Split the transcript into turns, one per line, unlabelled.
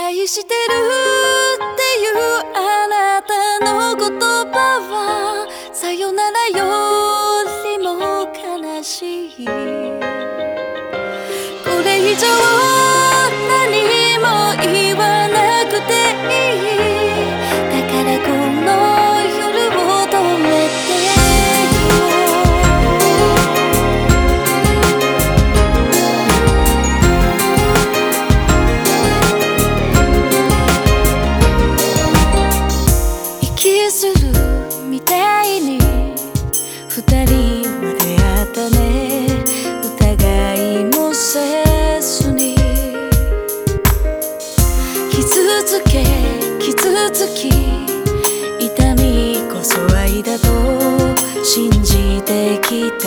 愛してるっていうあなたの言葉はさよならよりも悲しい。これ以上傷つけ傷つき痛みこそ愛だと信じてきた。